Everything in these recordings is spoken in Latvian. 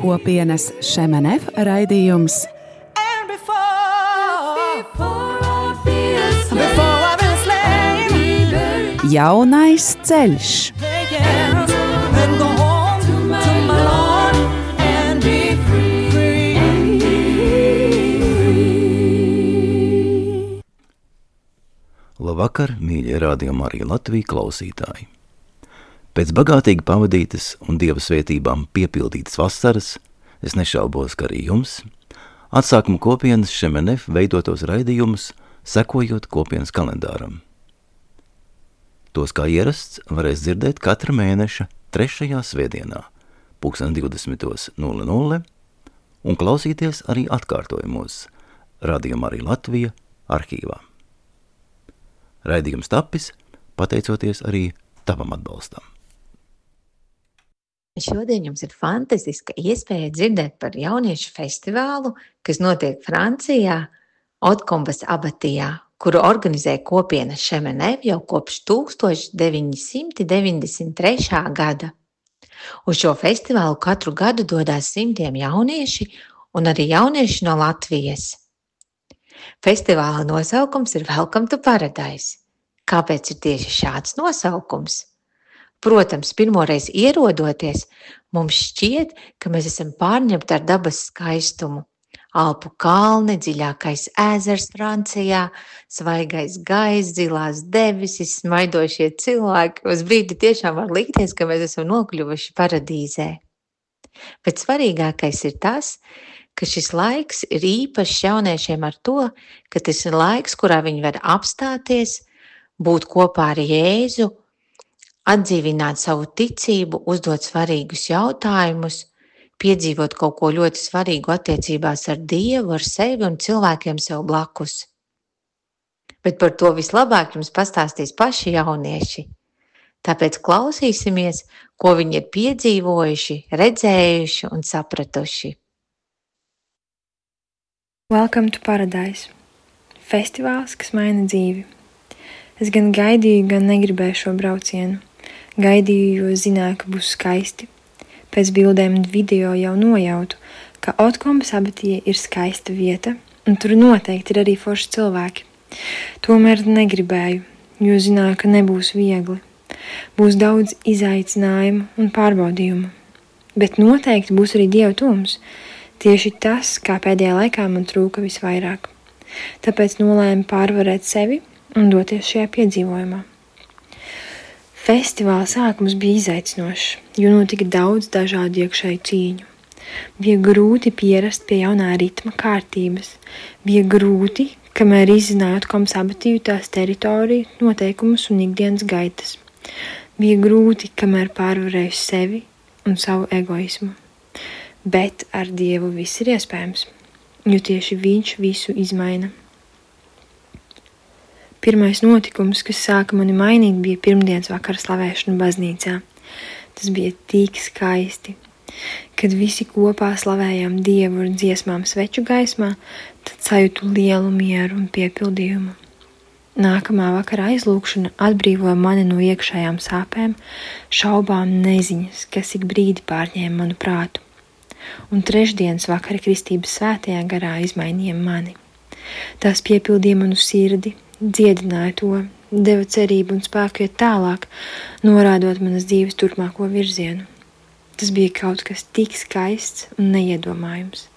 Kopienas Šemenev raidījums Jaunais ceļš. Labvakar, mīļie rādījumā arī Latvijas klausītāji! Pēc bagātīgi pavadītas un dieva svētībām piepildītas vasaras, es nešaubos, ka arī jums, atsākuma kopienas Šemenef veidotos raidījumus, sekojot kopienas kalendāram. Tos kā ierasts varēs dzirdēt katra mēneša trešajā svētdienā, 20.00 un klausīties arī atkārtojumos, radījumā arī Latvija arhīvā. Raidījums tapis pateicoties arī tavam atbalstam. Šodien jums ir fantastiska iespēja dzirdēt par jauniešu festivālu, kas notiek Francijā, Otkombas abatijā, kuru organizē kopiena Šemenev jau kopš 1993. gada. Uz šo festivālu katru gadu dodas simtiem jaunieši un arī jaunieši no Latvijas. Festivāla nosaukums ir Welcome to Paradise. Kāpēc ir tieši šāds nosaukums? Protams, pirmoreiz ierodoties, mums šķiet, ka mēs esam pārņemti ar dabas skaistumu. Alpu kalni, dziļākais ezers Francijā, svaigais gaiss, zilās debesis, smaidošie cilvēki. Uz brīdi tiešām var likties, ka mēs esam nokļuvuši paradīzē. Bet svarīgākais ir tas, ka šis laiks ir īpašs jauniešiem ar to, ka tas ir laiks, kurā viņi var apstāties, būt kopā ar Jēzu atdzīvināt savu ticību, uzdot svarīgus jautājumus, piedzīvot kaut ko ļoti svarīgu attiecībās ar Dievu, ar sevi un cilvēkiem sev blakus. Bet par to vislabāk jums pastāstīs paši jaunieši. Tāpēc klausīsimies, ko viņi ir piedzīvojuši, redzējuši un sapratuši. Welcome to Paradise! Festivāls, kas maina dzīvi. Es gan gaidīju, gan negribēju šo braucienu. Gaidīju, jo zināju, ka būs skaisti. Pēc bildēm un video jau nojautu, ka Otkombas abatija ir skaista vieta, un tur noteikti ir arī forši cilvēki. Tomēr negribēju, jo zināju, ka nebūs viegli. Būs daudz izaicinājumu un pārbaudījumu. Bet noteikti būs arī dieva tums. Tieši tas, kā pēdējā laikā man trūka visvairāk. Tāpēc nolēmu pārvarēt sevi un doties šajā piedzīvojumā. Festivāla sākums bija izaicinošs, jo notika daudz dažādu iekšēju cīņu. Bija grūti pierast pie jaunā ritma kārtības, bija grūti, kamēr izzinājot komsabatīvu tās teritoriju, noteikumus un ikdienas gaitas. Bija grūti, kamēr pārvarēju sevi un savu egoismu. Bet ar Dievu viss ir iespējams, jo tieši Viņš visu izmaina. Pirmais notikums, kas sāka mani mainīt, bija pirmdienas vakara slavēšana baznīcā. Tas bija tik skaisti. Kad visi kopā slavējām Dievu ar dziesmām sveču gaismā, tad sajūtu lielu mieru un piepildījumu. Nākamā vakara aizlūkšana atbrīvoja mani no iekšējām sāpēm, šaubām, neziņas, kas ik brīdi pārņēma manu prātu. Un trešdienas vakara kristības svētajā garā izmainīja mani. Tās piepildīja manu sirdi, dziedināja to, deva cerību un spēku iet tālāk, norādot manas dzīves turpmāko virzienu. Tas bija kaut kas tik skaists un neiedomājams.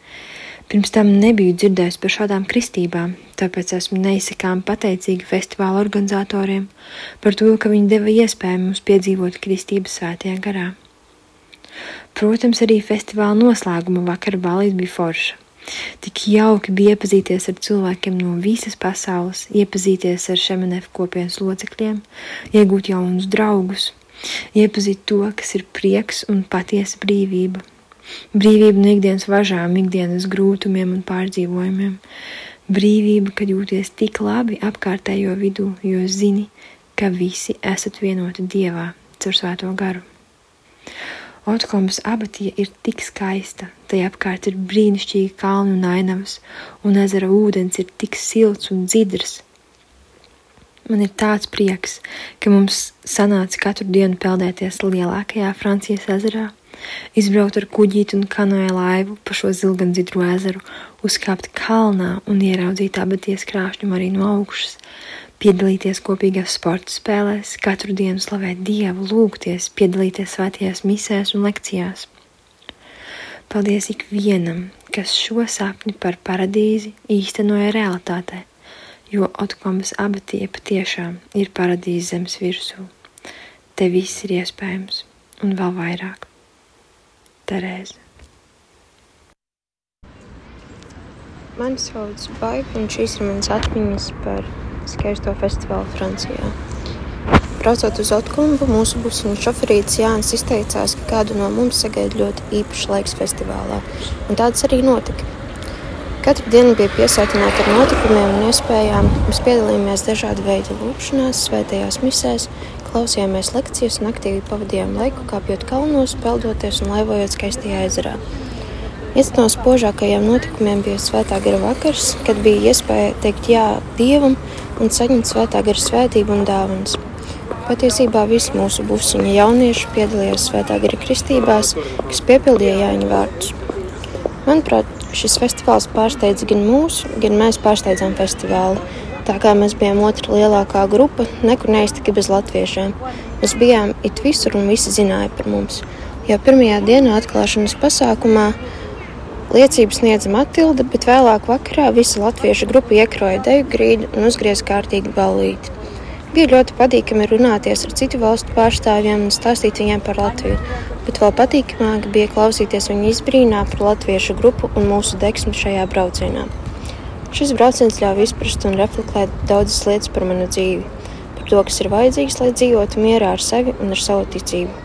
Pirms tam nebiju dzirdējis par šādām kristībām, tāpēc esmu neizsakām pateicīga festivāla organizatoriem par to, ka viņi deva iespēju mums piedzīvot kristības svētajā garā. Protams, arī festivāla noslēguma vakara balīts bija forša. Tik jauki bija iepazīties ar cilvēkiem no visas pasaules, iepazīties ar Šemenefa kopienas locekļiem, iegūt jaunus draugus, iepazīt to, kas ir prieks un patiesa brīvība. Brīvība no ikdienas važām, ikdienas grūtumiem un pārdzīvojumiem. Brīvība, kad jūties tik labi apkārtējo vidū, jo zini, ka visi esat vienoti Dievā caur svēto garu. Otkomas abatija ir tik skaista, tai apkārt ir brīnišķīgi kalnu ainavas, un ezera ūdens ir tik silts un dzidrs. Man ir tāds prieks, ka mums sanāca katru dienu peldēties lielākajā Francijas ezerā, izbraukt ar kuģīti un kanoja laivu pa šo zilgandzidru ezeru, uzkāpt kalnā un ieraudzīt abaties krāšņumu arī no augšas, piedalīties kopīgās sporta spēlēs, katru dienu slavēt Dievu, lūgties, piedalīties svētajās misēs un lekcijās. Paldies ikvienam, kas šo sapni par paradīzi īstenoja realitātē, jo Otkomas abatie patiešām ir paradīze zemes virsū. Te viss ir iespējams un vēl vairāk. Terēze. Mani sauc Baiba, un šīs ir manas atmiņas par skaisto festivālu Francijā. Braucot uz Otkumbu, mūsu busiņu šoferītis Jānis izteicās, ka kādu no mums sagaida ļoti īpašs laiks festivālā, un tāds arī notika. Katra diena bija piesātināta ar notikumiem un iespējām. Mēs piedalījāmies dažādu veidu lūkšanās, svētajās misēs, klausījāmies lekcijas un aktīvi pavadījām laiku, kāpjot kalnos, peldoties un laivojot skaistajā ezerā. Viens no spožākajiem notikumiem bija Svētā gara vakars, kad bija iespēja teikt jā Dievam un saņemt Svētā gara svētību un dāvanas. Patiesībā visi mūsu busiņa jaunieši piedalījās Svētā gara kristībās, kas piepildīja Jāņa vārdus. Manuprāt, šis festivāls pārsteidza gan mūs, gan mēs pārsteidzām festivālu. Tā kā mēs bijām otra lielākā grupa, nekur neiztika bez latviešiem. Mēs bijām it visur un visi zināja par mums. Jau pirmajā dienā atklāšanas pasākumā liecības sniedza Matilda, bet vēlāk vakarā visa latviešu grupa iekroja deju grīdu un uzgrieza kārtīgi ballīti. Bija ļoti patīkami runāties ar citu valstu pārstāvjiem un stāstīt viņiem par Latviju, bet vēl patīkamāk bija klausīties viņu izbrīnā par latviešu grupu un mūsu deksmi šajā braucienā. Šis brauciens ļāva izprast un reflektēt daudzas lietas par manu dzīvi, par to, kas ir vajadzīgs, lai dzīvotu mierā ar sevi un ar savu ticību.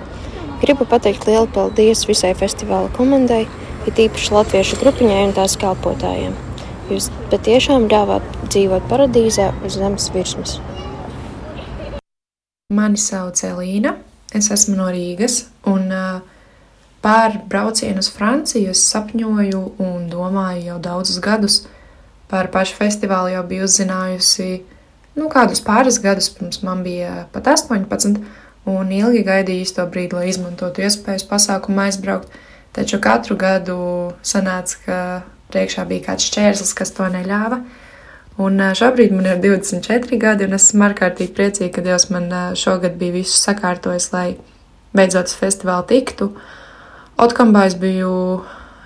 Gribu pateikt lielu paldies visai festivāla komandai, it īpaši latviešu grupiņai un tās kalpotājiem. Jūs patiešām ļāvāt dzīvot paradīzē uz zemes virsmas. Mani sauc Elīna, es esmu no Rīgas, un pār braucienu uz Franciju es sapņoju un domāju jau daudzus gadus – Par pašu festivālu jau biju uzzinājusi nu, kādus pāris gadus pirms man bija pat 18, un ilgi gaidīju īsto brīdi, lai izmantotu iespējas pasākumu aizbraukt. Taču katru gadu sanāca, ka priekšā bija kāds šķērslis, kas to neļāva. Un šobrīd man ir 24 gadi, un esmu ārkārtīgi priecīga, ka Dievs man šogad bija visu sakārtojis, lai beidzot uz festivālu tiktu. Otkambā es biju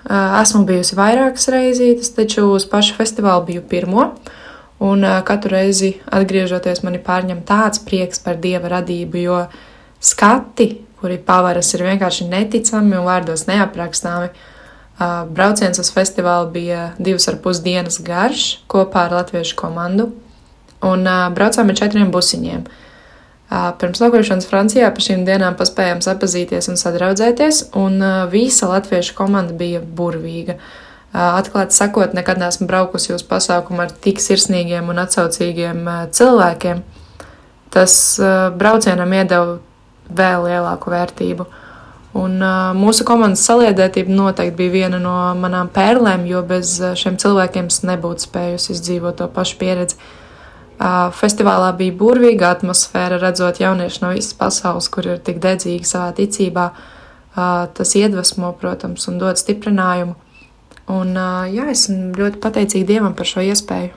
Esmu bijusi vairākas reizītes, taču uz pašu festivālu biju pirmo. Un katru reizi atgriežoties, mani pārņem tāds prieks par dieva radību, jo skati, kuri pavaras, ir vienkārši neticami un vārdos neaprakstāmi. Brauciens uz festivālu bija divas ar pus dienas garš kopā ar latviešu komandu, un braucām ar četriem busiņiem. Pirms nokļūšanas Francijā pa šīm dienām paspējām sapazīties un sadraudzēties, un visa latviešu komanda bija burvīga. Atklāti sakot, nekad neesmu braukusi uz pasākumu ar tik sirsnīgiem un atsaucīgiem cilvēkiem. Tas braucienam iedeva vēl lielāku vērtību. Un mūsu komandas saliedētība noteikti bija viena no manām pērlēm, jo bez šiem cilvēkiem es nebūtu spējusi izdzīvot to pašu pieredzi. Festivālā bija burvīga atmosfēra, redzot jauniešus no visas pasaules, kur ir tik dedzīgi savā ticībā. Tas iedvesmo, protams, un dod stiprinājumu. Un, jā, esmu ļoti pateicīga Dievam par šo iespēju.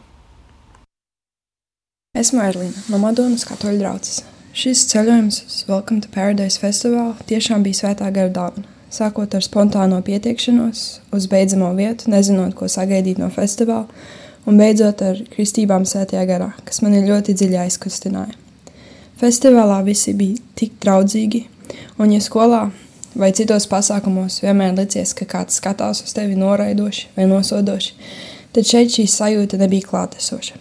Esmu Erlīna no Madonas katoļu draugs. Šis ceļojums uz Welcome to Paradise festivālu tiešām bija svētā gara dāvana. Sākot ar spontāno pieteikšanos, uz beidzamo vietu, nezinot, ko sagaidīt no festivāla, un beidzot ar kristībām sētajā garā, kas mani ļoti dziļi aizkustināja. Festivālā visi bija tik draudzīgi, un ja skolā vai citos pasākumos vienmēr licies, ka kāds skatās uz tevi noraidoši vai nosodoši, tad šeit šī sajūta nebija klātesoša.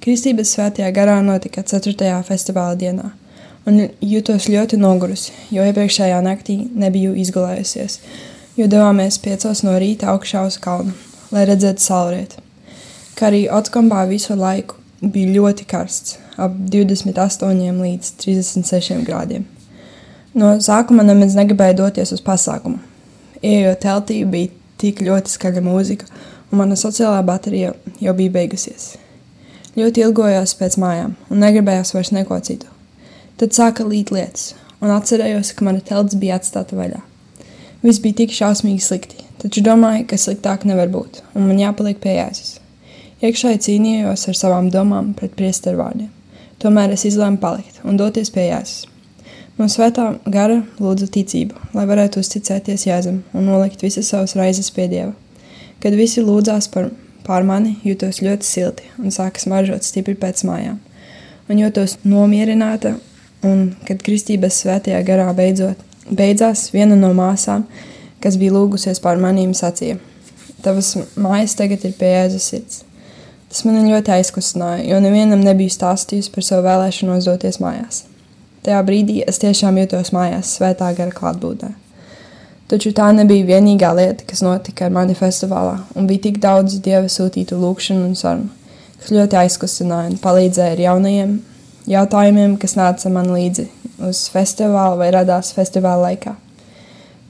Kristības svētajā garā notika 4. festivāla dienā, un jutos ļoti nogurusi, jo iepriekšējā naktī nebiju izgulējusies, jo devāmies piecos no rīta augšā uz kalnu, lai redzētu saulrietu kā arī Otkombā visu laiku bija ļoti karsts, ap 28 līdz 36 grādiem. No sākuma nemaz negribēju doties uz pasākumu. Ejot teltī, bija tik ļoti skaļa mūzika, un mana sociālā baterija jau bija beigusies. Ļoti ilgojos pēc mājām, un negribējos vairs neko citu. Tad sāka līt lietas, un atcerējos, ka mana telts bija atstāta vaļā. Viss bija tik šausmīgi slikti, taču domāju, ka sliktāk nevar būt, un man jāpaliek pie jēzus. Iekšēji cīnījos ar savām domām pret priesteru vārdiem. Tomēr es izlēmu palikt un doties pie jēzus. No svētā gara lūdzu ticību, lai varētu uzticēties Jēzum un nolikt visas savas raizes pie Dieva. Kad visi lūdzās par, pār mani, jutos ļoti silti un sāka smaržot stipri pēc mājām. Un jūtos nomierināta, un kad kristības svētajā garā beidzot, beidzās, viena no māsām, kas bija lūgusies pār manīm, sacīja: Tavas mājas tagad ir pie Jēzus sirds. Tas man ļoti aizkustināja, jo nevienam nebiju stāstījusi par savu vēlēšanos doties mājās. Tajā brīdī es tiešām jutos mājās, svētā gara klātbūtnē. Taču tā nebija vienīgā lieta, kas notika ar mani festivālā, un bija tik daudz dieva sūtītu lūgšanu un sarunu, kas ļoti aizkustināja un palīdzēja ar jaunajiem jautājumiem, kas nāca man līdzi uz festivālu vai radās festivāla laikā.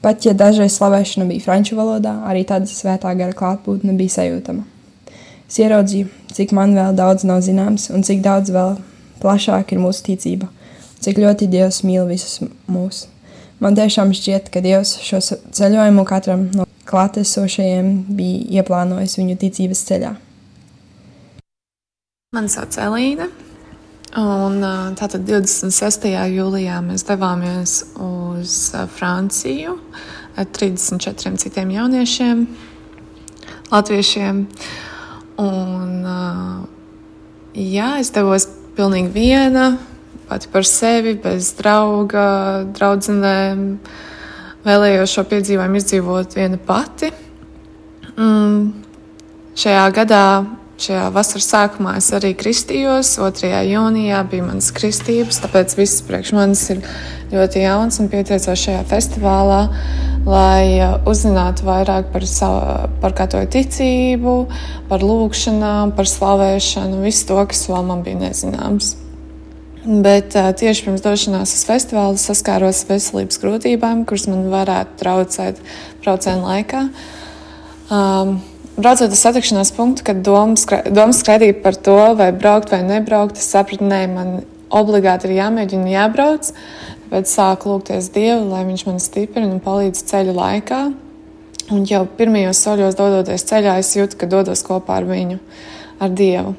Pat ja dažreiz slavēšana bija franču valodā, arī tāda svētā gara klātbūtne bija sajūtama. Es ieraudzīju, cik man vēl daudz nav zināms, un cik daudz vēl plašāk ir mūsu ticība, cik ļoti Dievs mīl visus mūs. Man tiešām šķiet, ka Dievs šo ceļojumu katram no klātesošajiem bija ieplānojis viņu ticības ceļā. Mani sauc Elīna. Un, tātad 26. jūlijā mēs devāmies uz Franciju ar 34 citiem jauniešiem, latviešiem. Un, jā, es devos pilnīgi viena, pati par sevi, bez drauga, draudzenēm. Vēlējos šo piedzīvojumu izdzīvot viena pati. Mm, šajā gadā, šajā vasaras sākumā, es arī kristījos. 2. jūnijā bija manas kristības, tāpēc viss priekš manis ir ļoti jauns un pieteicos šajā festivālā lai uh, uzzinātu vairāk par, savu, par katoļu ticību, par lūgšanām, par slavēšanu, visu to, kas vēl man bija nezināms. Bet uh, tieši pirms došanās uz festivālu saskāros ar veselības grūtībām, kuras man varētu traucēt brauciena laikā. Um, Braucot uz satikšanās punktu, kad domas skraidīja par to, vai braukt vai nebraukt, es sapratu, ka man obligāti ir jāmēģina jābrauc. Tāpēc sāku lūgties Dievu, lai Viņš man stiprina un palīdz ceļa laikā. Un jau pirmajos soļos dodoties ceļā, es jūtu, ka dodos kopā ar viņu, ar Dievu.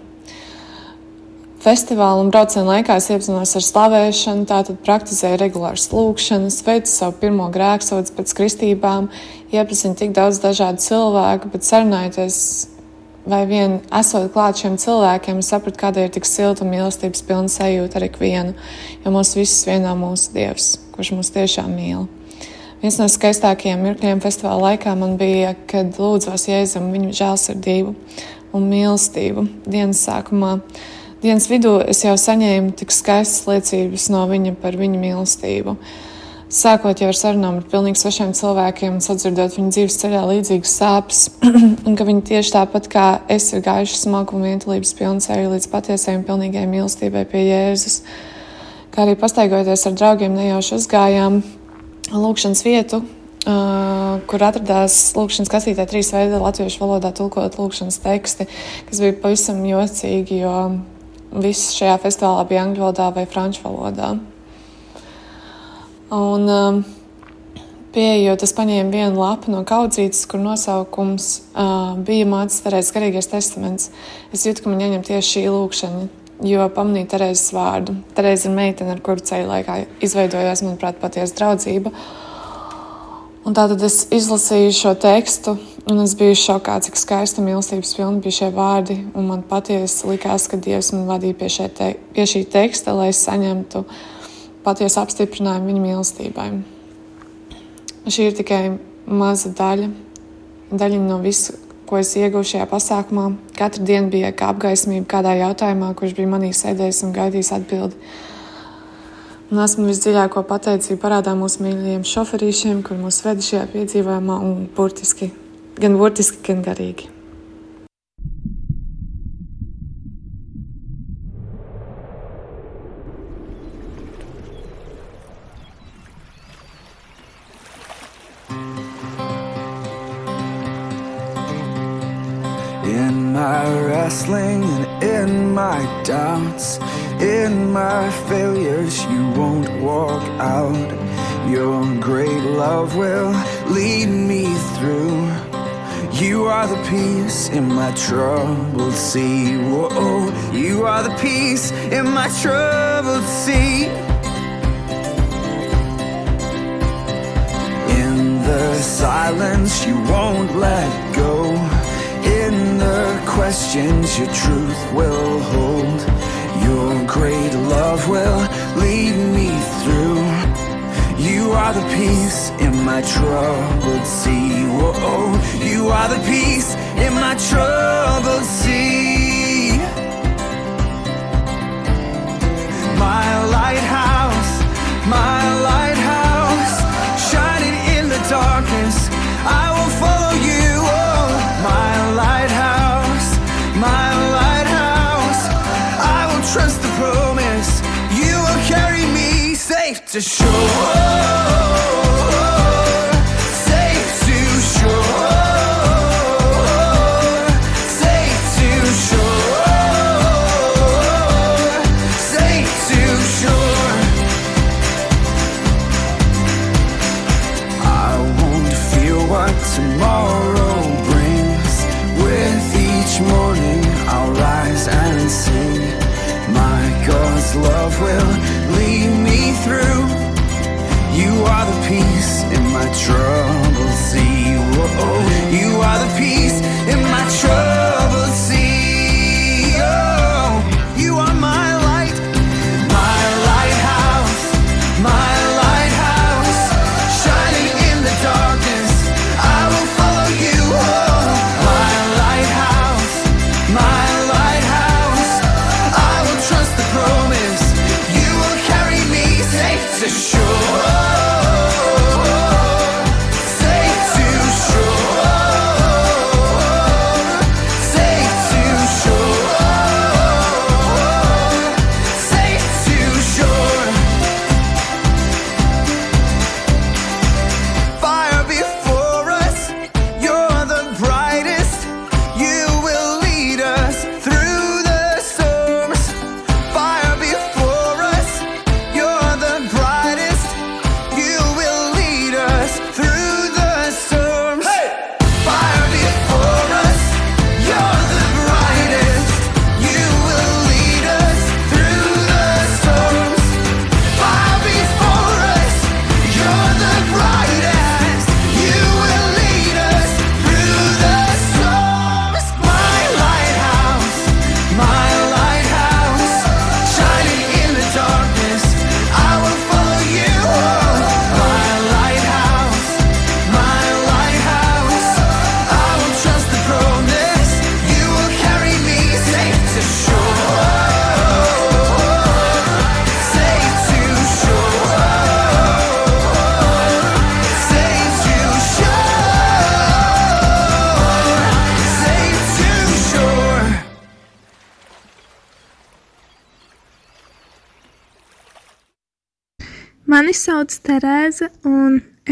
Festivāla un brauciena laikā es iepazinos ar slavēšanu, tātad praktizēju regulāras lūgšanas, veicu savu pirmo grēksodzi pēc kristībām, iepazinu tik daudz dažādu cilvēku, bet sarunājoties vai vien esot klāt šiem cilvēkiem, es sapratu, kādēļ ir tik silta un mīlestības pilna sajūta ar ikvienu, jo mūs visus vienā mūsu Dievs, kurš mūs tiešām mīl. Viens no skaistākajiem mirkļiem festivāla laikā man bija, kad lūdzos Jēzum viņa žēlsirdību un mīlestību dienas sākumā. Dienas vidū es jau saņēmu tik skaistas liecības no viņa par viņa mīlestību. Sākot jau ar sarunām ar pilnīgi svešiem cilvēkiem, sadzirdot viņu dzīves ceļā līdzīgas sāpes, un ka viņi tieši tāpat kā es ir gājuši smagu un vientulības pilnu ceļu līdz patiesai un pilnīgai mīlestībai pie Jēzus. Kā arī pastaigoties ar draugiem, nejauši uzgājām lūkšanas vietu, Uh, kur atradās lūkšanas kastītē trīs veidi latviešu valodā tulkot lūkšanas teksti, kas bija pavisam jocīgi, jo viss šajā festivālā bija angļu valodā vai franču valodā. Un, um, Pieejot, es paņēmu vienu lapu no kaudzītes, kur nosaukums uh, bija Mācis Terēzes garīgais testaments. Es jūtu, ka man jāņem tieši šī lūkšana, jo pamanīju Terēzes vārdu. Terēze ir meitene, ar kuru ceļu laikā izveidojās, manuprāt, patiesa draudzība. Un tātad es izlasīju šo tekstu, un es biju šokā, cik skaista mīlestības pilna bija šie vārdi. Man patiesi likās, ka Dievs man vadīja pie, te, pie šī teksta, lai es saņemtu patiesu apstiprinājumu viņa mīlestībai. Šī ir tikai maza daļa, daļa no visa, ko es ieguvu šajā pasākumā. Katru dienu bija kā apgaismība kādā jautājumā, kurš bija manī sēdējis un gaidījis atbildi un esmu visdziļāko pateicību parādā mūsu mīļajiem šoferīšiem, kur mūs veda šajā piedzīvojumā un burtiski, gan burtiski, gan garīgi. In my wrestling and in my doubts, in my failures, you won't walk out. Your great love will lead me through. You are the peace in my troubled sea. Whoa, you are the peace in my troubled sea. In the silence, you won't let go. In the questions, your truth will hold. Your great love will lead me through. You are the peace in my troubled sea. Whoa, you are the peace in my troubled sea. My lighthouse, my lighthouse, shining in the darkness. I will follow to shore.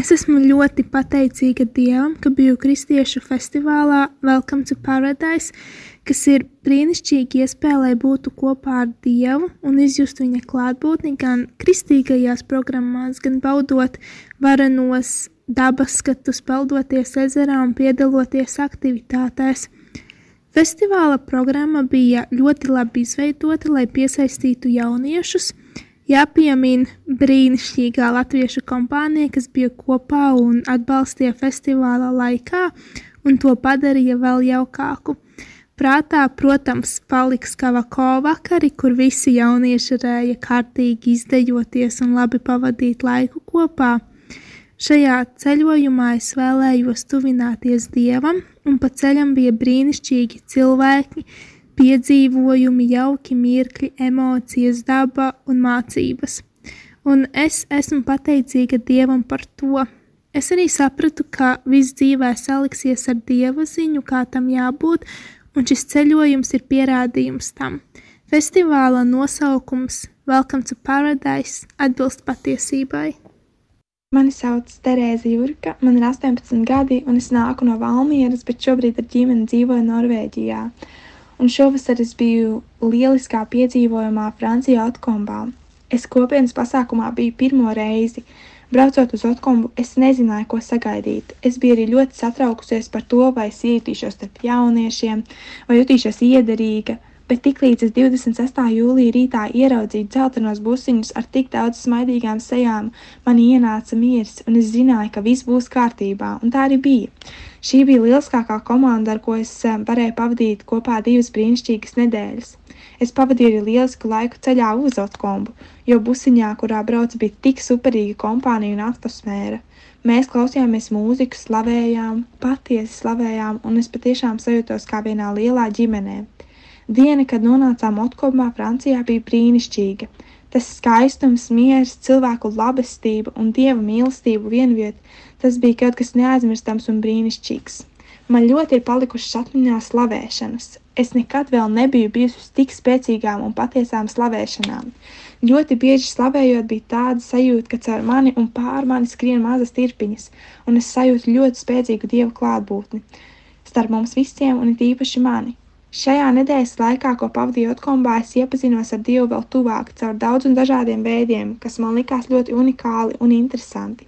Es esmu ļoti pateicīga Dievam, ka biju Kristiešu festivālā Welcome to Paradise, kas ir brīnišķīgi iespēja, lai būtu kopā ar Dievu un izjustu viņa klātbūtni gan kristīgajās programmās, gan baudot varenos dabas skatus, peldoties ezerā un piedaloties aktivitātēs. Festivāla programma bija ļoti labi izveidota, lai piesaistītu jauniešus. Jāpiemina brīnišķīgā latviešu kompānija, kas bija kopā un atbalstīja festivāla laikā, un to padarīja vēl jaukāku. Prātā, protams, paliks kavako vakari, kur visi jaunieši varēja kārtīgi izdejoties un labi pavadīt laiku kopā. Šajā ceļojumā es vēlējos tuvināties dievam, un pa ceļam bija brīnišķīgi cilvēki, piedzīvojumi, jauki mirkļi, emocijas, daba un mācības. Un es esmu pateicīga dievam par to. Es arī sapratu, ka viss dzīvē saliksies ar dieva ziņu, kā tam jābūt, un šis ceļojums ir pierādījums tam. Festivāla nosaukums Welcome to Paradise atbilst patiesībai. Mani sauc Terēza Jurka, man ir 18 gadi, un es nāku no Valmieras, bet šobrīd ar ģimeni dzīvoju Norvēģijā. Un šovasar es biju lieliskā piedzīvojumā Francijā Otkombā. Es kopienas pasākumā biju pirmo reizi. Braucot uz Otkombu, es nezināju, ko sagaidīt. Es biju arī ļoti satraukusies par to, vai es ietīšos starp jauniešiem, vai jutīšos iederīga, bet tiklīdz es 26. jūlijā rītā ieraudzīju dzeltenos busiņus ar tik daudz smaidīgām sejām, man ienāca miers, un es zināju, ka viss būs kārtībā, un tā arī bija. Šī bija lieliskākā komanda, ar ko es eh, varēju pavadīt kopā divas brīnišķīgas nedēļas. Es pavadīju arī lielisku laiku ceļā uz Otkombu, jo busiņā, kurā braucu, bija tik superīga kompānija un atmosfēra. Mēs klausījāmies mūziku, slavējām, patiesi slavējām, un es patiešām sajūtos kā vienā lielā ģimenē. Diena, kad nonācām Otkombā, Francijā, bija brīnišķīga. Tas skaistums, miers, cilvēku labestība un dieva mīlestība vienviet, tas bija kaut kas neaizmirstams un brīnišķīgs. Man ļoti ir palikušas atmiņā slavēšanas. Es nekad vēl nebiju bijusi uz tik spēcīgām un patiesām slavēšanām. Ļoti bieži slavējot, bija tāda sajūta, ka caur mani un pār mani skrien mazas tirpiņas, un es sajūtu ļoti spēcīgu dievu klātbūtni starp mums visiem, un it īpaši mani. Šajā nedēļas laikā, ko pavadīju Otkombā, es iepazinos ar Dievu vēl tuvāk, caur daudz un dažādiem veidiem, kas man likās ļoti unikāli un interesanti.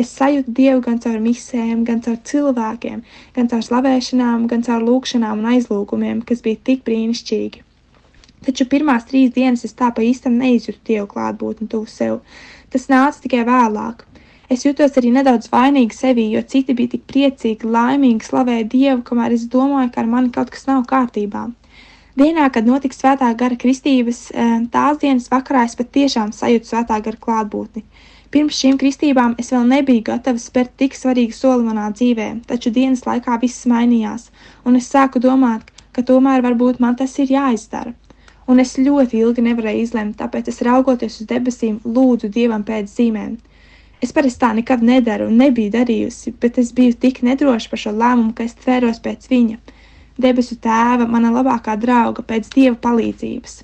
Es sajūtu Dievu gan caur misēm, gan caur cilvēkiem, gan caur slavēšanām, gan caur lūkšanām un aizlūgumiem, kas bija tik brīnišķīgi. Taču pirmās trīs dienas es tā pa īstam neizjūtu Dievu klātbūtni tuvu sev. Tas nāca tikai vēlāk. Es jutos arī nedaudz vainīga sevī, jo citi bija tik priecīgi, laimīgi, slavēja Dievu, kamēr es domāju, ka ar mani kaut kas nav kārtībā. Dienā, kad notiks svētā gara kristības, eh, tās dienas vakarā es patiešām sajūtu svētā gara klātbūtni. Pirms šīm kristībām es vēl nebiju gatava spērt tik svarīgu soli manā dzīvē, taču dienas laikā viss mainījās, un es sāku domāt, ka tomēr varbūt man tas ir jāizdara. Un es ļoti ilgi nevarēju izlemt, tāpēc es raugoties uz debesīm, lūdzu Dievam pēc zīmēm. Es parasti tā nekad nedaru un nebiju darījusi, bet es biju tik nedroša par šo lēmumu, ka es tvēros pēc viņa, debesu tēva, mana labākā drauga, pēc dieva palīdzības.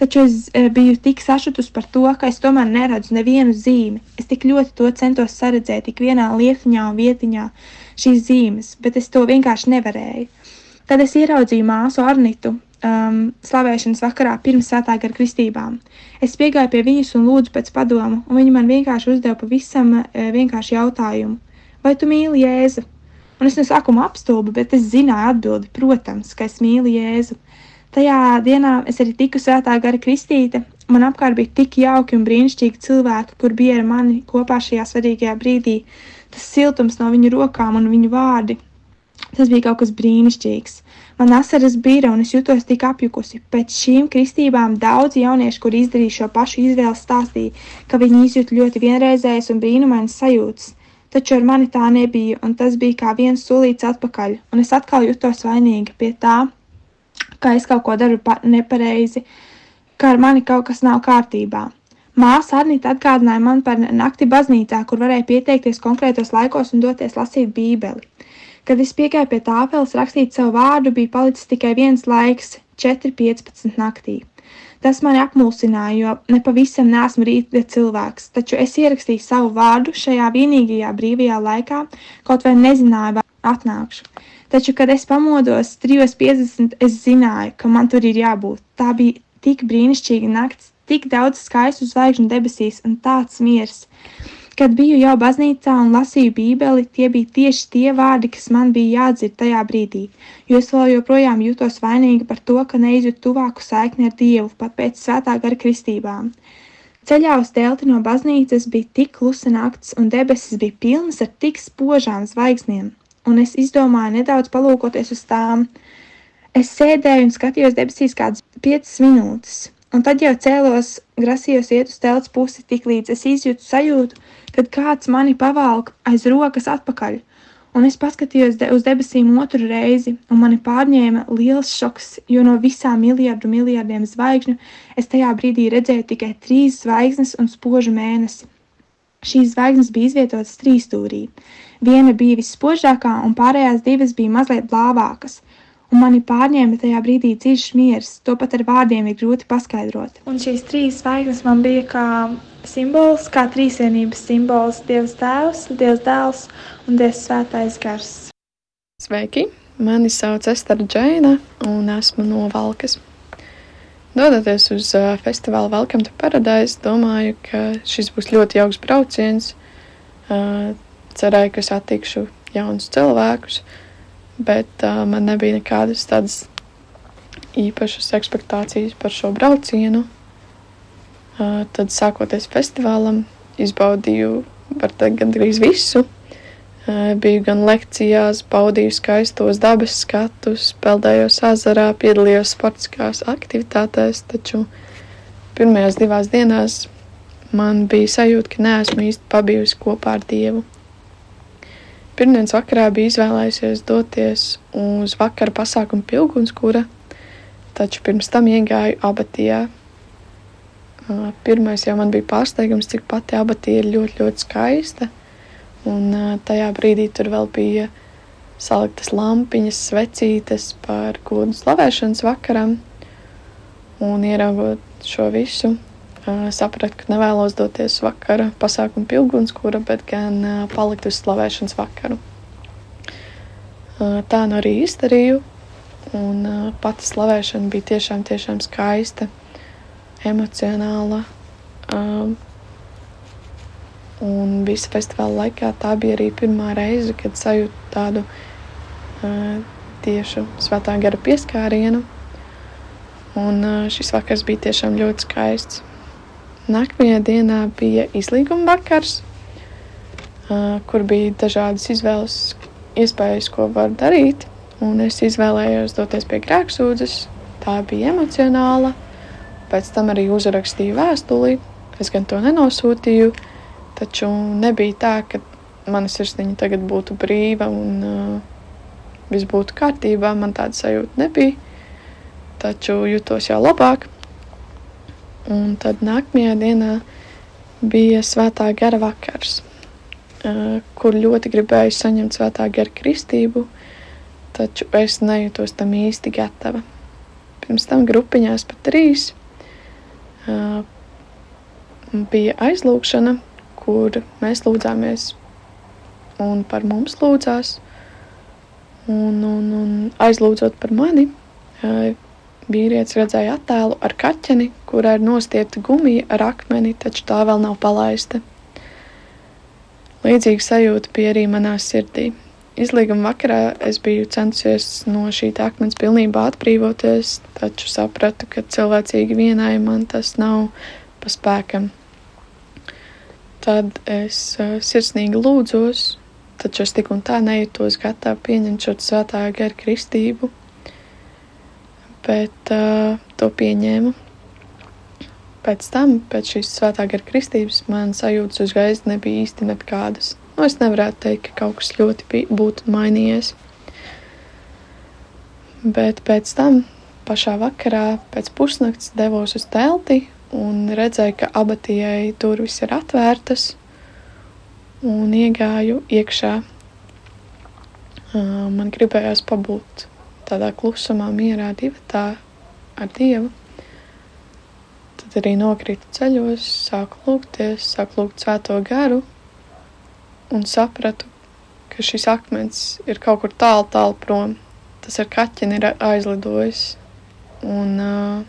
Taču es e, biju tik sašutus par to, ka es tomēr neredzu nevienu zīmi. Es tik ļoti to centos saredzēt, tik vienā lietiņā un vietiņā šīs zīmes, bet es to vienkārši nevarēju. Tad es ieraudzīju māsu Arnitu, um, slavēšanas vakarā pirms svētā gara kristībām. Es piegāju pie viņas un lūdzu pēc padomu, un viņa man vienkārši uzdeva pavisam uh, vienkārši jautājumu: Vai tu mīli Jēzu? Un es no sākuma apstulbu, bet es zināju atbildi, protams, ka es mīlu Jēzu. Tajā dienā es arī tiku svētā gara kristīte. Man apkārt bija tik jauki un brīnišķīgi cilvēki, kur bija ar mani kopā šajā svarīgajā brīdī. Tas siltums no viņu rokām un viņu vārdi. Tas bija kaut kas brīnišķīgs. Man asaras bija un es jutos tik apjukusi. Pēc šīm kristībām daudzi jaunieši, kuri izdarīja šo pašu izvēli, stāstīja, ka viņi izjūt ļoti vienreizējas un brīnumainas sajūtas. Taču ar mani tā nebija, un tas bija kā viens solīts atpakaļ, un es atkal jutos vainīga pie tā, ka es kaut ko daru nepareizi, ka ar mani kaut kas nav kārtībā. Māsa Arnīta atgādināja man par nakti baznīcā, kur varēja pieteikties konkrētos laikos un doties lasīt bībeli. Kad es piegāju pie tāfeles rakstīt savu vārdu, bija palicis tikai viens laiks - 4.15 naktī. Tas mani apmulsināja, jo nepavisam neesmu rīta cilvēks, taču es ierakstīju savu vārdu šajā vienīgajā brīvajā laikā, kaut vai nezināju, vai atnākšu. Taču, kad es pamodos 3.50, es zināju, ka man tur ir jābūt. Tā bija tik brīnišķīga nakts, tik daudz skaistu zvaigžņu debesīs un tāds miers. Kad biju jau baznīcā un lasīju Bībeli, tie bija tieši tie vārdi, kas man bija jādzird tajā brīdī, jo es vēl joprojām jutos vainīga par to, ka neizjūtu tuvāku saikni ar Dievu pat pēc svētā gara kristībām. Ceļā uz telti no baznīcas bija tik klusa nakts, un debesis bija pilnas ar tik spožām zvaigznēm, un es izdomāju nedaudz palūkoties uz tām. Es sēdēju un skatījos debesīs kādas piecas minūtes, un tad jau cēlos, grasījos iet uz telts pusi, tik līdz es izjūtu sajūtu, kad kāds mani pavalk aiz rokas atpakaļ, un es paskatījos de uz debesīm otru reizi, un mani pārņēma liels šoks, jo no visām miljardu miljardiem zvaigžņu es tajā brīdī redzēju tikai trīs zvaigznes un spožu mēnesi. Šīs zvaigznes bija izvietotas trīsstūrī. Viena bija visspožākā, un pārējās divas bija mazliet blāvākas, un mani pārņēma tajā brīdī dziļš miers. To pat ar vārdiem ir grūti paskaidrot. Un šīs trīs zvaigznes man bija kā simbols, kā trīsvienības simbols - Dievs Tēvs, Dievs Dēls un Dievs Svētais Gars. Sveiki! Mani sauc Estera Džeina, un esmu no Valkas. Dodoties uz festivālu Welcome to Paradise, domāju, ka šis būs ļoti jauks brauciens. Cerēju, ka satikšu jaunus cilvēkus, bet man nebija nekādas tādas īpašas expectācijas par šo braucienu. Tad, sākoties festivālam, izbaudīju, gandrīz visu. Biju gan lekcijās, baudīju skaistos dabas skatus, peldējos ezerā, piedalījos sportiskās aktivitātēs, taču pirmajās divās dienās man bija sajūta, ka neesmu īsti pabijusi kopā ar Dievu. Pirmdienas vakarā bija izvēlējusies doties uz vakara pasākumu Pilgunskura, taču pirms tam iegāju abatijā. Pirmais jau man bija pārsteigums, cik pati abatija ir ļoti, ļoti skaista – Un tajā brīdī tur vēl bija saliktas lampiņas, svecītes par godu slavēšanas vakaram. Un ieraugot šo visu, sapratu, ka nevēlos doties vakara pasākuma pilgunskura, bet gan palikt uz slavēšanas vakaru. Tā nu arī izdarīju, un pati slavēšana bija tiešām, tiešām skaista, emocionāla. Un visa festivāla laikā tā bija arī pirmā reize, kad sajūtu tādu uh, tiešu svētā gara pieskārienu. Un uh, šis vakars bija tiešām ļoti skaists. Nākamajā dienā bija izlīguma vakars, uh, kur bija dažādas izvēles, iespējas, ko var darīt. Un es izvēlējos doties pie grēksūdzes. Tā bija emocionāla. Pēc tam arī uzrakstīju vēstuli. Es gan to nenosūtīju, Taču nebija tā, ka mana sirsniņa tagad būtu brīva un uh, viss būtu kārtībā. Man tāda sajūta nebija. Taču jutos jau labāk. Un tad nākamajā dienā bija svētā gara vakars, uh, kur ļoti gribēju saņemt svētā gara kristību, taču es nejūtos tam īsti gatava. Pirms tam grupiņās pa trīs bija aizlūkšana, kur mēs lūdzāmies un par mums lūdzās. Un, un, un aizlūdzot par mani, vīrietis redzēja attēlu ar kaķeni, kurā ir nostiepta gumija ar akmeni, taču tā vēl nav palaista. Līdzīga sajūta bija arī manā sirdī. Izlīguma vakarā es biju centusies no šī akmens pilnībā atbrīvoties, taču sapratu, ka cilvēcīgi vienai man tas nav pa spēkam. Tad es uh, sirsnīgi lūdzos, taču es tik un tā nejūtos gatava pieņemt šo svētā gara kristību, bet uh, to pieņēmu. Pēc tam, pēc šīs svētā gara kristības, man sajūtas uzreiz nebija īsti nekādas. Nu, es nevarētu teikt, ka kaut kas ļoti bija, būtu mainījies. Bet pēc tam, pašā vakarā, pēc pusnakts, devos uz telti un redzēju, ka abatijai durvis ir atvērtas, un iegāju iekšā. Man gribējās pabūt tādā klusumā, mierā, divatā ar Dievu. Tad arī nokritu ceļos, sāku lūgties, sāku lūgt svēto garu un sapratu, ka šis akmens ir kaut kur tālu, tālu prom. Tas ar kaķeni ir aizlidojis. Un uh,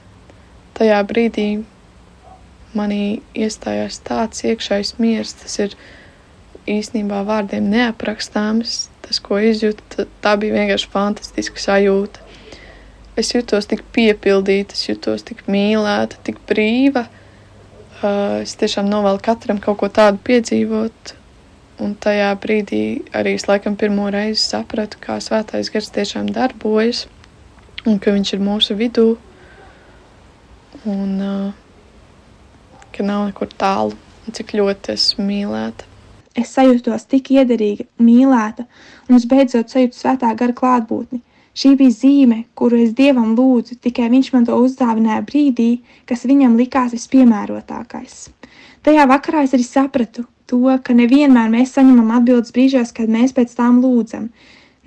tajā brīdī manī iestājās tāds iekšējs miers, tas ir īstenībā vārdiem neaprakstāms. Tas, ko izjūtu, tā bija vienkārši fantastiska sajūta. Es jutos tik piepildīta, es jutos tik mīlēta, tik brīva. Uh, es tiešām novēlu katram kaut ko tādu piedzīvot. Un tajā brīdī arī es laikam pirmo reizi sapratu, kā svētais gars tiešām darbojas un ka viņš ir mūsu vidū. Un, uh, ka nav nekur tālu, cik ļoti esmu mīlēta. Es sajūtos tik iederīga, mīlēta, un es beidzot sajūtu svētā gara klātbūtni. Šī bija zīme, kuru es dievam lūdzu, tikai viņš man to uzdāvināja brīdī, kas viņam likās vispiemērotākais. Tajā vakarā es arī sapratu to, ka nevienmēr mēs saņemam atbildes brīžos, kad mēs pēc tām lūdzam.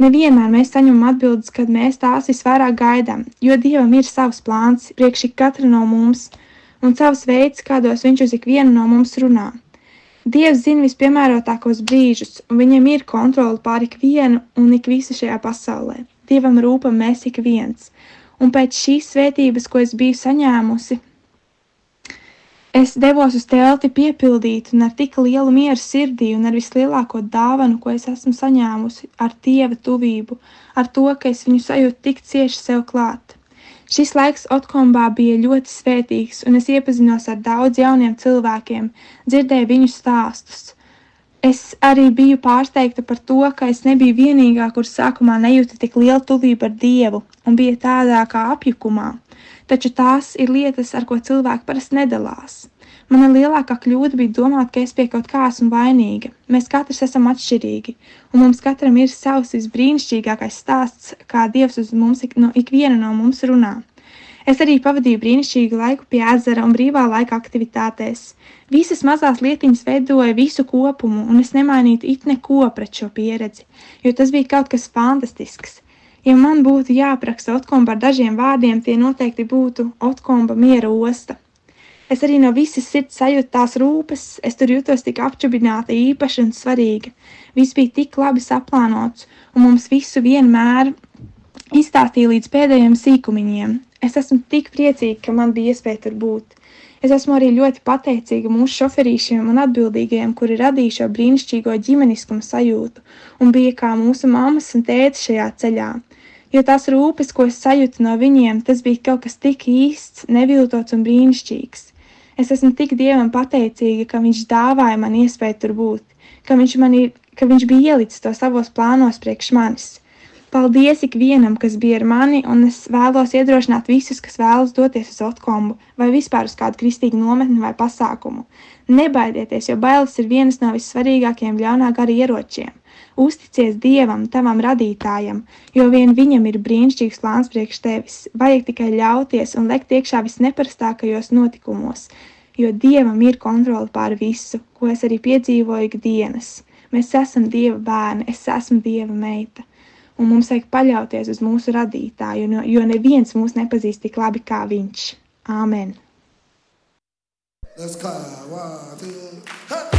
Nevienmēr mēs saņemam atbildes, kad mēs tās visvairāk gaidām, jo dievam ir savs plāns priekš katra no mums – un savs veids, kādos viņš uz ikvienu no mums runā. Dievs zina vispiemērotākos brīžus, un viņam ir kontrole pār ikvienu un ik visu šajā pasaulē. Dievam rūpam mēs ik viens. Un pēc šīs svētības, ko es biju saņēmusi, es devos uz telti piepildīt un ar tik lielu mieru sirdī un ar vislielāko dāvanu, ko es esmu saņēmusi, ar Dieva tuvību, ar to, ka es viņu sajūtu tik cieši sev klāt. Šis laiks Otkombā bija ļoti svētīgs, un es iepazinos ar daudz jauniem cilvēkiem, dzirdēju viņu stāstus. Es arī biju pārsteigta par to, ka es nebiju vienīgā, kur sākumā nejūta tik lielu tuvību ar Dievu un bija tādā kā apjukumā. Taču tās ir lietas, ar ko cilvēki parasti nedalās. Mana lielākā kļūda bija domāt, ka es pie kaut kā esmu vainīga. Mēs katrs esam atšķirīgi, un mums katram ir savs visbrīnišķīgākais stāsts, kā Dievs uz mums, ik- no ikviena no mums runā. Es arī pavadīju brīnišķīgu laiku pie ezera un brīvā laika aktivitātēs. Visas mazās lietiņas veidoja visu kopumu, un es nemainītu it neko pret šo pieredzi, jo tas bija kaut kas fantastisks. Ja man būtu jāapraksta Otkomba ar dažiem vārdiem, tie noteikti būtu Otkomba miera osta. Es arī no visas sirds sajūtu tās rūpes, es tur jutos tik apčubināta, īpaša un svarīga. Viss bija tik labi saplānots, un mums visu vienmēr izstāstīja līdz pēdējiem sīkumiņiem. Es esmu tik priecīga, ka man bija iespēja tur būt. Es esmu arī ļoti pateicīga mūsu šoferīšiem un atbildīgajiem, kuri radīja šo brīnišķīgo ģimeniskumu sajūtu un bija kā mūsu mammas un tēti šajā ceļā. Jo tās rūpes, ko es sajūtu no viņiem, tas bija kaut kas tik īsts, neviltots un brīnišķīgs. Es esmu tik Dievam pateicīga, ka Viņš dāvāja man iespēju tur būt, ka Viņš, man ir, ka viņš bija ielicis to savos plānos priekš manis. Paldies ikvienam, kas bija ar mani, un es vēlos iedrošināt visus, kas vēlas doties uz Otkombu vai vispār uz kādu kristīgu nometni vai pasākumu. Nebaidieties, jo bailes ir vienas no vissvarīgākajiem ļaunā gara ieročiem. Uzticies Dievam, tavam radītājam, jo vien viņam ir brīnišķīgs plāns priekš tevis. Vajag tikai ļauties un lekt iekšā visneparastākajos notikumos, jo Dievam ir kontrole pār visu, ko es arī piedzīvoju ikdienas. Mēs esam Dieva bērni, es esmu Dieva meita. Un mums vajag paļauties uz mūsu radītāju, jo- jo neviens mūs nepazīst tik labi kā viņš. Āmen! Let's go. One, two, hey.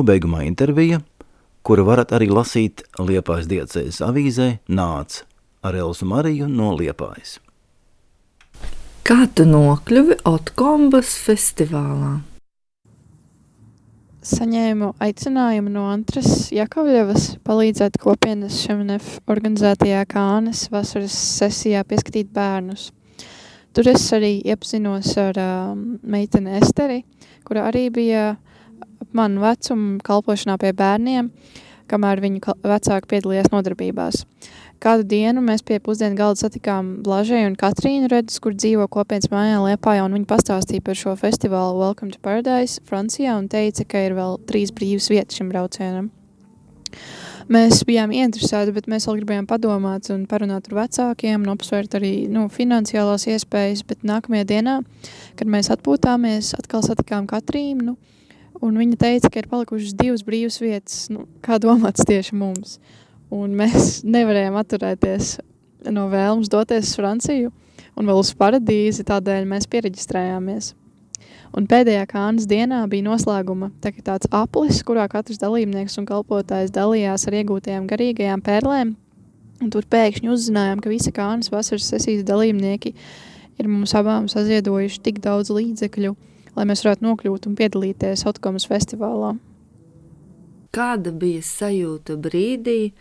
Nobeigumā intervija, kuru varat arī lasīt Liepājas diecēzes avīzē, nāca ar Elsu Mariju no Liepājas. Kā tu nokļuvi Otkombas festivālā? Saņēmu aicinājumu no Antras Jakovļevas palīdzēt kopienas Šemenef organizētajā Kānes vasaras sesijā pieskatīt bērnus. Tur es arī iepazinos ar um, meiteni Esteri, kura arī bija ap manu vecumu kalpošanā pie bērniem, kamēr viņu vecāki piedalījās nodarbībās. Kādu dienu mēs pie pusdienu galda satikām Blažēju un Katrīnu Redus, kur dzīvo kopienas mājā Liepājā, un viņi pastāstīja par šo festivālu Welcome to Paradise Francijā un teica, ka ir vēl trīs brīvas vietas šim braucienam. Mēs bijām interesēti, bet mēs vēl gribējām padomāt un parunāt ar vecākiem apsvērt arī nu, finansiālās iespējas, bet nākamajā dienā, kad mēs atpūtāmies, atkal satikām Katrīnu, nu, un viņa teica, ka ir palikušas divas brīvas vietas, nu, kā domāts tieši mums? Un mēs nevarējām atturēties no vēlmes doties uz Franciju un vēl uz paradīzi, tādēļ mēs pieregistrējāmies. Un pēdējā kānas dienā bija noslēguma tā tāds aplis, kurā katrs dalībnieks un kalpotājs dalījās ar iegūtajām garīgajām pērlēm, un tur pēkšņi uzzinājām, ka visi kānas vasaras sesijas dalībnieki ir mums abām saziedojuši tik daudz līdzekļu, lai mēs varētu nokļūt un piedalīties Otkomas festivālā. Kāda bija sajūta brīdī,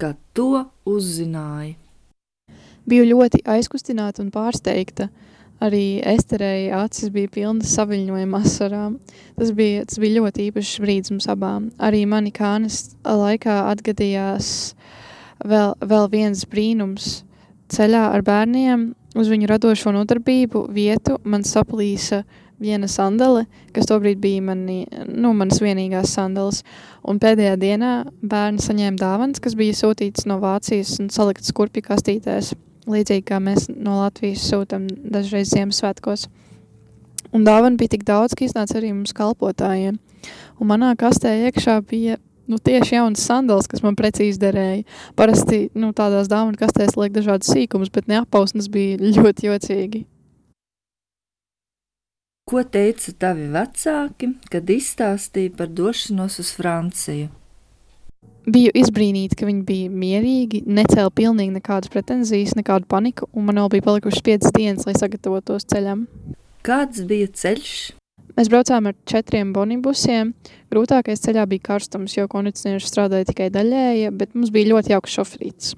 kad to uzzināji? Biju ļoti aizkustināta un pārsteigta. Arī Esterei acis bija pilnas saviņojuma asarām. Tas bija, tas bija ļoti īpašs brīdis mums abām. Arī mani kānes laikā atgadījās vēl, vēl viens brīnums. Ceļā ar bērniem uz viņu radošo nodarbību vietu man saplīsa uh, viena sandale, kas tobrīd bija mani, nu, manas vienīgās sandalas. Un pēdējā dienā bērni saņēma dāvanas, kas bija sūtītas no Vācijas un saliktas kurpju kastītēs, līdzīgi kā mēs no Latvijas sūtam dažreiz Ziemassvētkos. Un dāvana bija tik daudz, ka iznāca arī mums kalpotājiem. Un manā kastē iekšā bija nu, tieši jaunas sandals, kas man precīzi derēja. Parasti nu, tādās dāvana kastēs liek dažādas sīkumus, bet neapausnes bija ļoti jocīgi. Ko teica tavi vecāki, kad izstāstīja par došanos uz Franciju? Biju izbrīnīta, ka viņi bija mierīgi, necēla pilnīgi nekādas pretenzijas, nekādu paniku, un man vēl bija palikušas piecas dienas, lai sagatavotos ceļam. Kāds bija ceļš? Mēs braucām ar četriem bonibusiem. Grūtākais ceļā bija karstums, jo kondicionieris strādāja tikai daļēji, bet mums bija ļoti jauks šofrīts.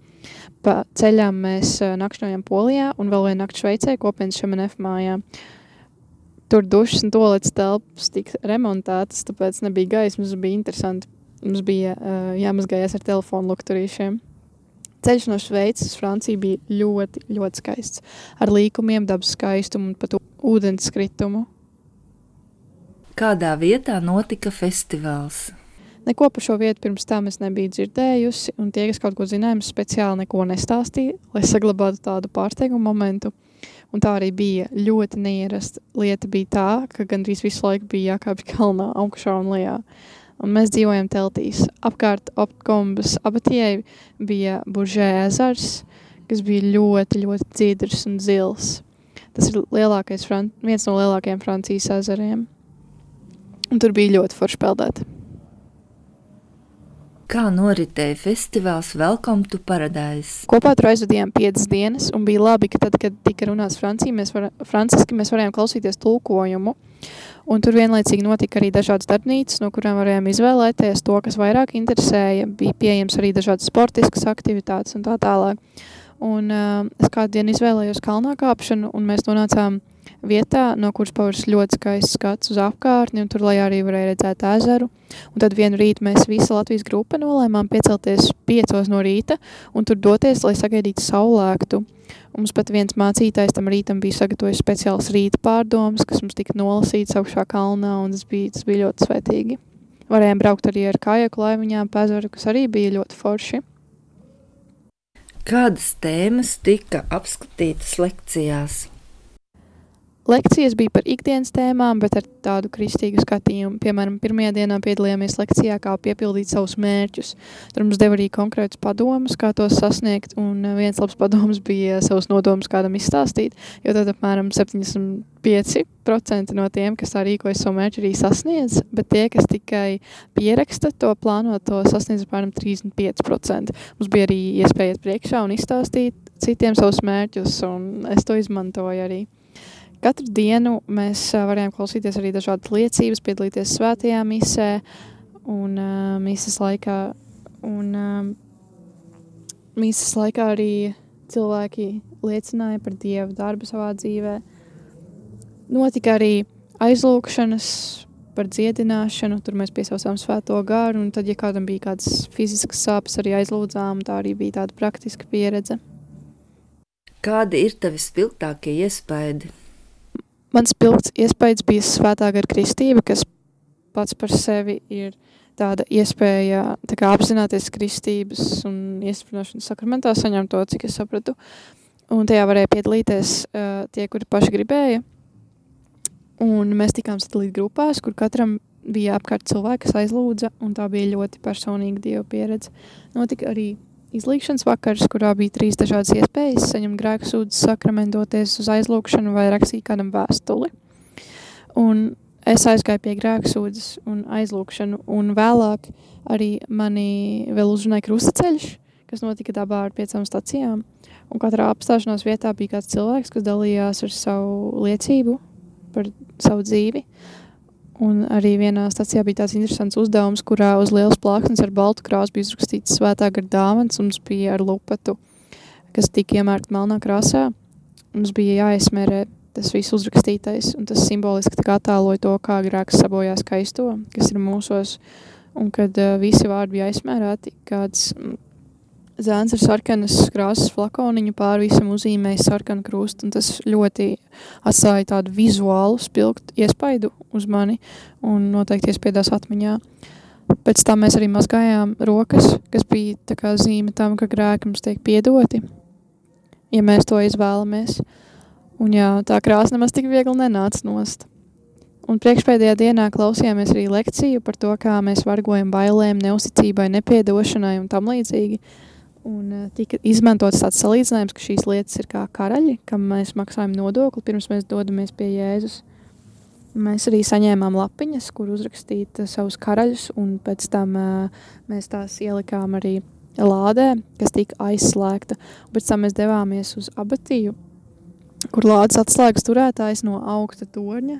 Pa ceļām mēs eh, nakšņojam Polijā un vēl vienu nakti Šveicē kopienas Šemenef mājā. Tur dušas un toaletes telpas tika remontētas, tāpēc nebija gaismas, bija interesanti. Mums bija uh, jāmazgājas ar telefonu lukturīšiem. Ceļš no Šveices uz Franciju bija ļoti, ļoti skaists. Ar līkumiem, dabas skaistumu un pat ūdens kritumu. Kādā vietā notika festivāls? Neko par šo vietu pirms tam es nebiju dzirdējusi, un tie, kas kaut ko zināja, speciāli neko nestāstīja, lai saglabātu tādu pārsteigumu momentu. Un tā arī bija ļoti neierasta lieta. Bija tā, ka gandrīz visu laiku bija jākāpj kalnā, augšā un lejā. Un mēs dzīvojam teltīs. Apkārt apkombas abatijai bija buržē ezers, kas bija ļoti, ļoti dzidrs un zils. Tas ir lielākais, viens no lielākajiem Francijas ezeriem. Un tur bija ļoti forši peldēt. Kā noritēja festivāls Welcome to Paradise? Kopā tur aizvadījām piecas dienas, un bija labi, ka tad, kad tika runāts Francija, mēs var, franciski, mēs varējām klausīties tulkojumu. Un tur vienlaicīgi notika arī dažādas darbnīcas, no kurām varējām izvēlēties to, kas vairāk interesēja. Bija pieejams arī dažādas sportiskas aktivitātes un tā tālāk. Un uh, es kādu dienu izvēlējos kalnā kāpšanu, un mēs nonācām vietā, no kuras pavars ļoti skaists skats uz apkārtni, un tur lejā arī varēja redzēt ezeru. Un tad vienu rītu mēs visa Latvijas grupa nolēmām piecelties piecos no rīta un tur doties, lai sagaidītu saulēktu. Un mums pat viens mācītājs tam rītam bija sagatavojis speciāls rīta pārdomas, kas mums tika nolasīts augšā kalnā, un tas bija, tas bija ļoti svētīgi. Varējām braukt arī ar kājaku laiviņām pa ezeru, kas arī bija ļoti forši. Kādas tēmas tika apskatītas lekcijās? Lekcijas bija par ikdienas tēmām, bet ar tādu kristīgu skatījumu. Piemēram, pirmajā dienā piedalījāmies lekcijā, kā piepildīt savus mērķus. Tur mums deva arī konkrētus padomus, kā tos sasniegt, un uh, viens labs padoms bija savus nodomus kādam izstāstīt, jo tad apmēram 75% no tiem, kas tā rīkojas savu mērķu, arī sasniedz, bet tie, kas tikai pieraksta to plānot, to sasniedz apmēram 35%. Mums bija arī iespēja iet priekšā un izstāstīt citiem savus mērķus, un es to izmantoju arī. Katru dienu mēs varējām klausīties arī dažādas liecības, piedalīties svētajā misē un uh, misas laikā. Un, uh, misas laikā arī cilvēki liecināja par Dieva darbu savā dzīvē. Notika arī aizlūkšanas par dziedināšanu, tur mēs piesaustām svēto garu, un tad, ja kādam bija kādas fiziskas sāpes, arī aizlūdzām, tā arī bija tāda praktiska pieredze. Kādi ir tavi spilgtākie iespaidi? Mans spilgts iespējas bija svētā gara kristība, kas pats par sevi ir tāda iespēja tā kā apzināties kristības un iestiprināšanas sakramentā saņemt to, cik es sapratu. Un tajā varēja piedalīties uh, tie, kuri paši gribēja. Un mēs tikām sadalīt grupās, kur katram bija apkārt cilvēki, kas aizlūdza, un tā bija ļoti personīga Dieva pieredze. Notika arī izlīkšanas vakars, kurā bija trīs dažādas iespējas saņemt grēku sūdzes sakramentoties uz aizlūkšanu vai rakstīt kādam vēstuli. Un es aizgāju pie grēku sūdzes un aizlūkšanu, un vēlāk arī mani vēl uzrunāja krustaceļš, kas notika dabā ar piecām stacijām. Un katrā apstāšanās vietā bija kāds cilvēks, kas dalījās ar savu liecību par savu dzīvi. Un arī vienā stācijā bija tāds interesants uzdevums, kurā uz lielas plāksnes ar baltu krāsu bija uzrakstīts svētā gara dāvans, un mums bija ar lupatu, kas tika iemērkt melnā krāsā. Mums bija jāizmērē tas viss uzrakstītais, un tas simboliski attēloja to, kā grēks sabojā skaisto, kas ir mūsos, un kad uh, visi vārdi bija aizmērēti, kāds zēns ar sarkanas krāsas flakoniņu pāri visam uzzīmēja sarkanu krustu, un tas ļoti atstāja tādu vizuālu spilgtu iespaidu uz mani, un noteikti iespiedās atmiņā. Pēc tam mēs arī mazgājām rokas, kas bija tā kā zīme tam, ka grēki mums tiek piedoti, ja mēs to izvēlamies. Un jā, tā krāsa nemaz tik viegli nenāca nost. Un priekšpēdējā dienā klausījāmies arī lekciju par to, kā mēs vargojam bailēm, neusticībai, nepiedošanai un tam līdzīgi. Un uh, tika izmantots tāds salīdzinājums, ka šīs lietas ir kā karaļi, kam mēs maksājam nodokli pirms mēs dodamies pie Jēzus. Mēs arī saņēmām lapiņas, kur uzrakstīt uh, savus karaļus, un pēc tam uh, mēs tās ielikām arī lādē, kas tika aizslēgta. Pēc tam mēs devāmies uz abatiju, kur lādes atslēgas turētājs no augsta torņa,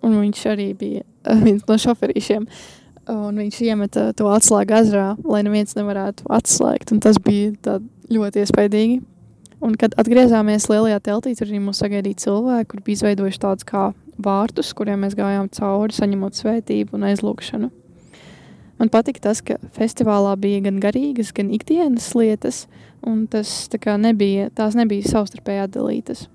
un viņš arī bija viens no šoferīšiem. Uh, un viņš iemeta to atslēgu ezerā, lai neviens nevarētu atslēgt, tas bija ļoti iespaidīgi. Un, kad atgriezāmies lielajā teltī, tur arī mūs sagaidīja cilvēki, kur bija izveidojuši tādus kā vārtus, kuriem mēs gājām cauri, saņemot svētību un aizlūgšanu. Man patika tas, ka festivālā bija gan garīgas, gan ikdienas lietas, un tas tā nebija, tās nebija savstarpēji atdalītas.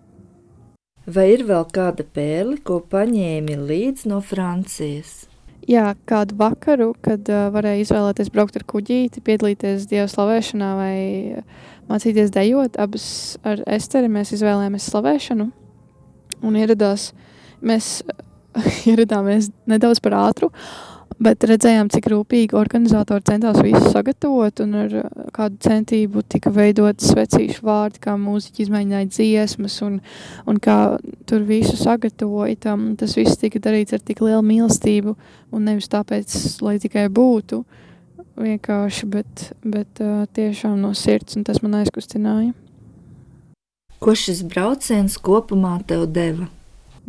Vai ir vēl kāda pērle, ko paņēmi līdzi no Francijas? Jā, kādu vakaru, kad uh, varēja izvēlēties braukt ar kuģīti, piedalīties Dieva slavēšanā vai mācīties dejot, abas ar Esteri mēs izvēlējāmies slavēšanu un ieradās, mēs ieradāmies nedaudz par ātru, Bet redzējām, cik rūpīgi organizatori centās visu sagatavot, un ar uh, kādu centību tika veidot svecīšu vārdi, kā mūziķi izmēģināja dziesmas, un, un kā tur visu sagatavoja. Tam, tas viss tika darīts ar tik lielu mīlestību, un nevis tāpēc, lai tikai būtu vienkārši, bet, bet uh, tiešām no sirds, un tas man aizkustināja. Ko šis brauciens kopumā tev deva?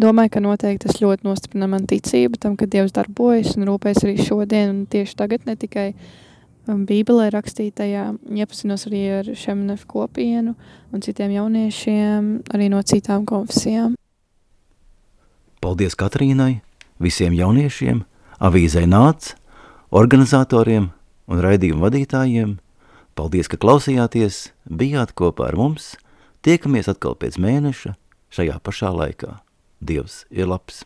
Domāju, ka noteikti tas ļoti nostiprina man ticību tam, ka Dievs darbojas un rūpēs arī šodien un tieši tagad ne tikai um, Bībelē rakstītajā, iepazinos arī ar Šemnefu kopienu un citiem jauniešiem, arī no citām konfesijām. Paldies Katrīnai, visiem jauniešiem, avīzē nāc, organizatoriem un raidījumu vadītājiem. Paldies, ka klausījāties, bijāt kopā ar mums, tiekamies atkal pēc mēneša šajā pašā laikā. Dievs ir labs!